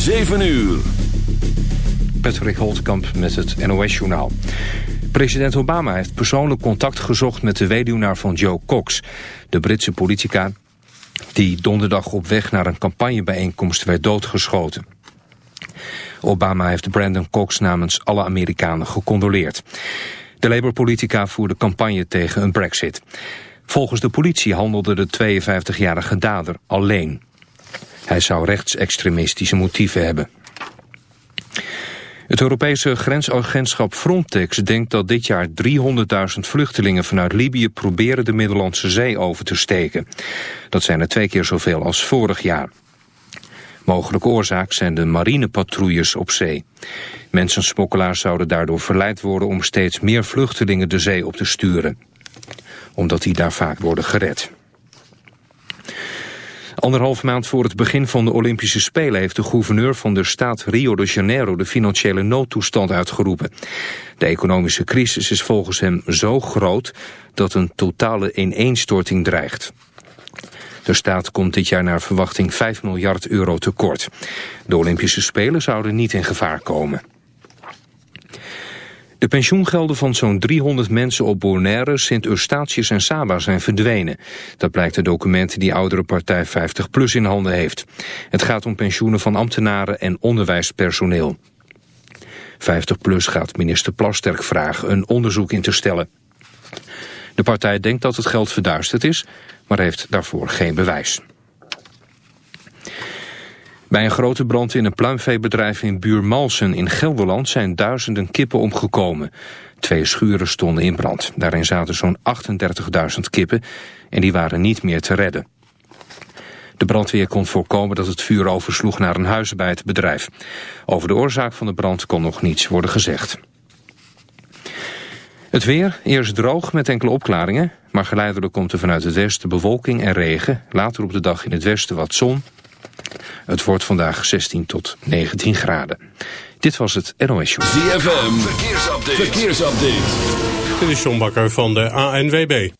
7 uur. Patrick Holtkamp met het NOS-journaal. President Obama heeft persoonlijk contact gezocht met de weduwnaar van Joe Cox. De Britse politica die donderdag op weg naar een campagnebijeenkomst werd doodgeschoten. Obama heeft Brandon Cox namens alle Amerikanen gecondoleerd. De Labour-politica voerde campagne tegen een brexit. Volgens de politie handelde de 52-jarige dader alleen. Hij zou rechtsextremistische motieven hebben. Het Europese grensagentschap Frontex denkt dat dit jaar 300.000 vluchtelingen vanuit Libië proberen de Middellandse Zee over te steken. Dat zijn er twee keer zoveel als vorig jaar. Mogelijke oorzaak zijn de marinepatrouilles op zee. Mensensmokkelaars zouden daardoor verleid worden om steeds meer vluchtelingen de zee op te sturen. Omdat die daar vaak worden gered. Anderhalf maand voor het begin van de Olympische Spelen... heeft de gouverneur van de staat Rio de Janeiro de financiële noodtoestand uitgeroepen. De economische crisis is volgens hem zo groot dat een totale ineenstorting dreigt. De staat komt dit jaar naar verwachting 5 miljard euro tekort. De Olympische Spelen zouden niet in gevaar komen. De pensioengelden van zo'n 300 mensen op Bonaire, Sint-Eustatius en Saba zijn verdwenen. Dat blijkt de documenten die oudere partij 50PLUS in handen heeft. Het gaat om pensioenen van ambtenaren en onderwijspersoneel. 50PLUS gaat minister Plasterk vragen een onderzoek in te stellen. De partij denkt dat het geld verduisterd is, maar heeft daarvoor geen bewijs. Bij een grote brand in een pluimveebedrijf in Buurmalsen in Gelderland zijn duizenden kippen omgekomen. Twee schuren stonden in brand. Daarin zaten zo'n 38.000 kippen en die waren niet meer te redden. De brandweer kon voorkomen dat het vuur oversloeg naar een huis bij het bedrijf. Over de oorzaak van de brand kon nog niets worden gezegd. Het weer, eerst droog met enkele opklaringen, maar geleidelijk komt er vanuit het westen bewolking en regen. Later op de dag in het westen wat zon het wordt vandaag 16 tot 19 graden. Dit was het NOS Show. ZFM, verkeersupdate. verkeersupdate. Dit is John Bakker van de ANWB.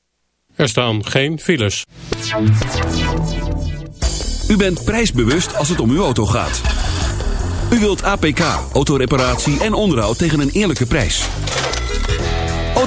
Er staan geen files. U bent prijsbewust als het om uw auto gaat. U wilt APK, autoreparatie en onderhoud tegen een eerlijke prijs.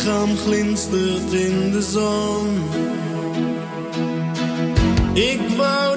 Lichaam glinstert in de zon. Ik wou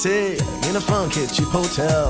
City in a funky cheap hotel.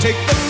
Take the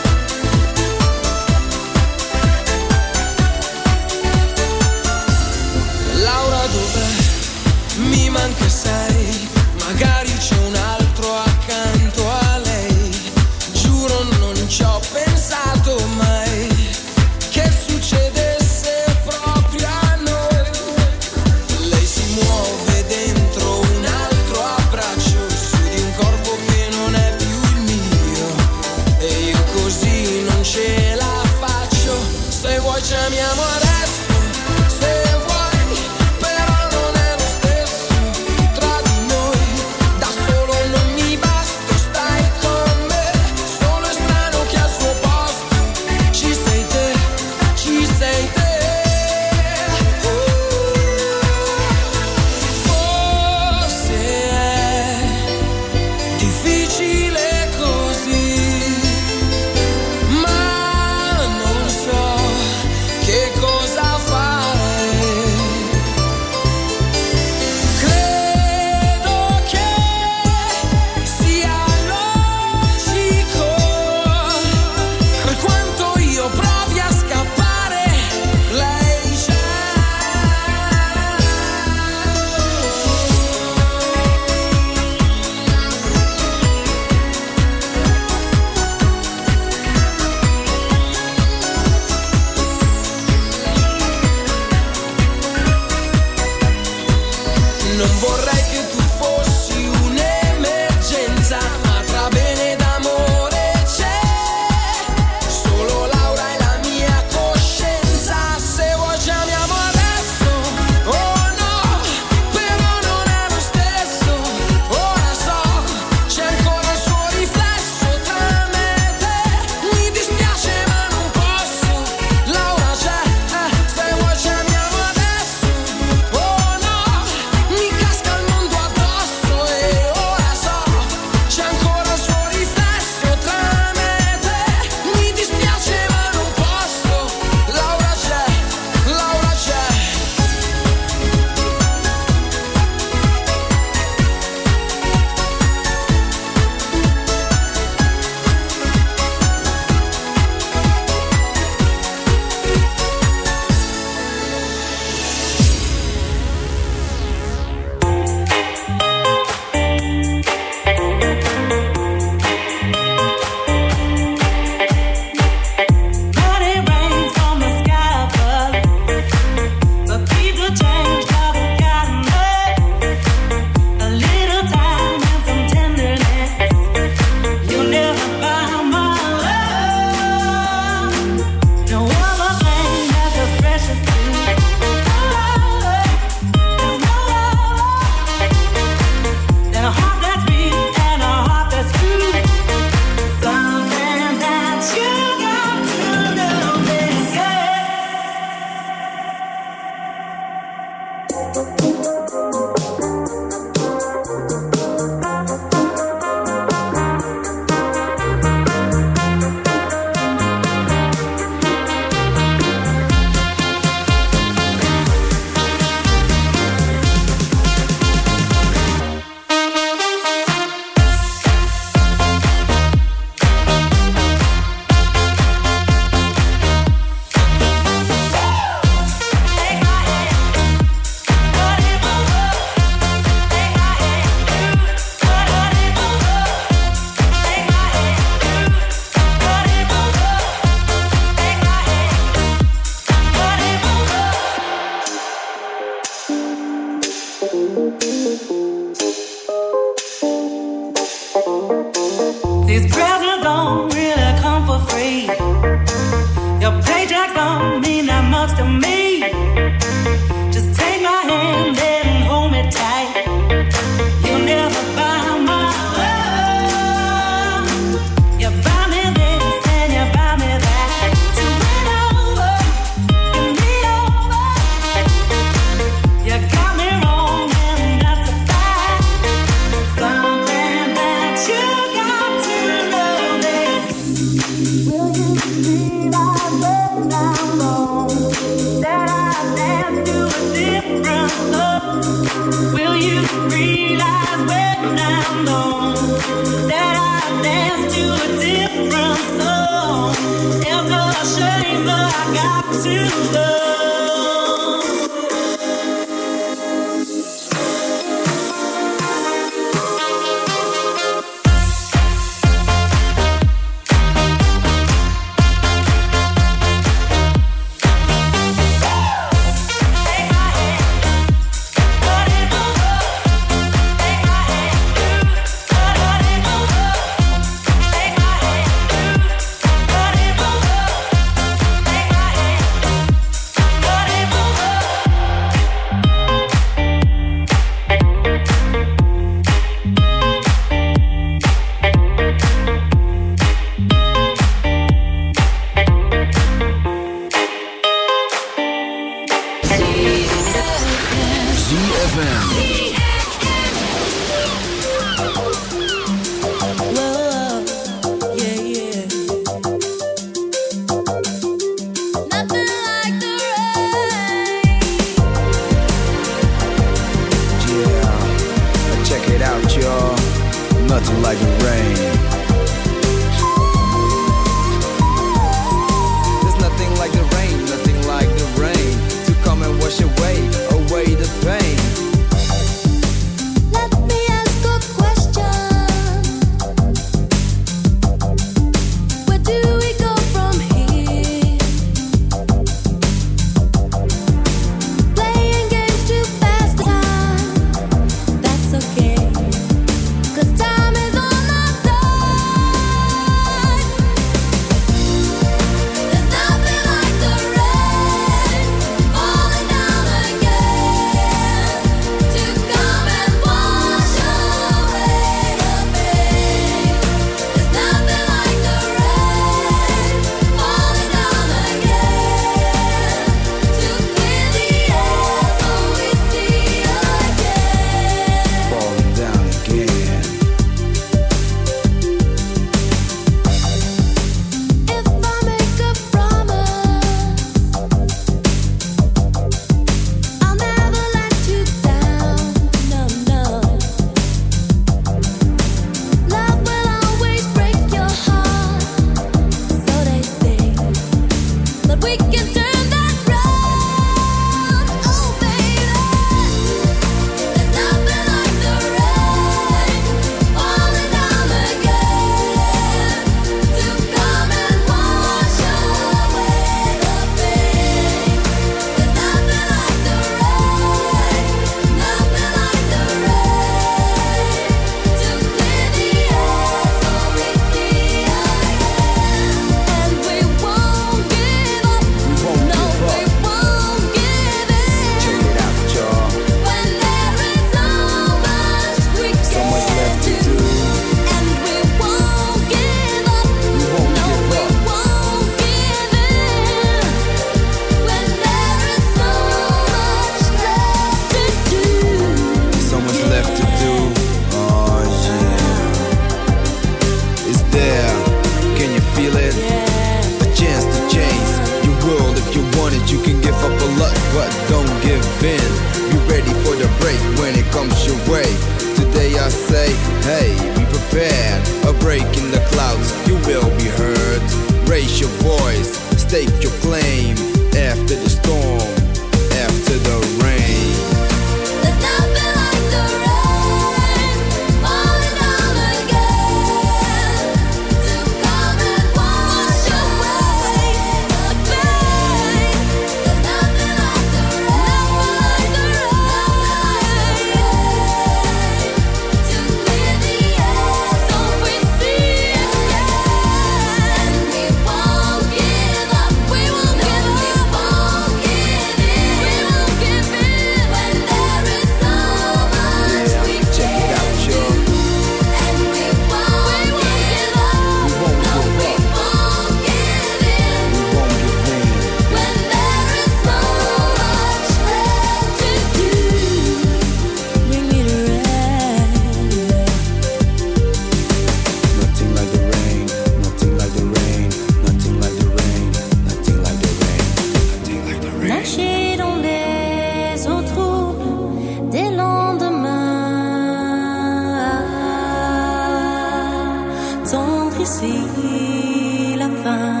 lendemains. Tendre ici la fin.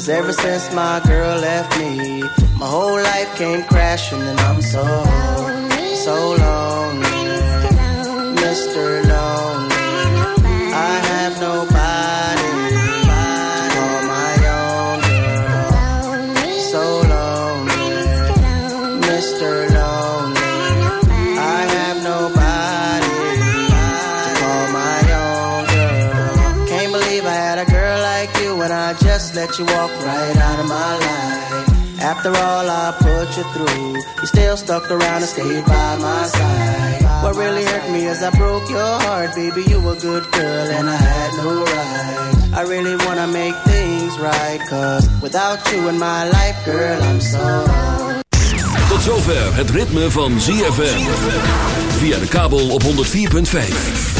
Cause ever since my girl left me, my whole life came crashing and I'm so, so lonely. Mr. Lonely. I have nobody my own. So lonely. Mr. Lonely. I have nobody my own girl. Can't believe I had a girl like you I just let you walk right out of my life. After all I put you through, you still stuck around and stayed by my side. What really hurt me is I broke your heart, baby. You were a good girl and I had no right. I really wanna make things right, cause without you in my life, girl, I'm so. Tot zover het ritme van ZFM. Via de kabel op 104.5.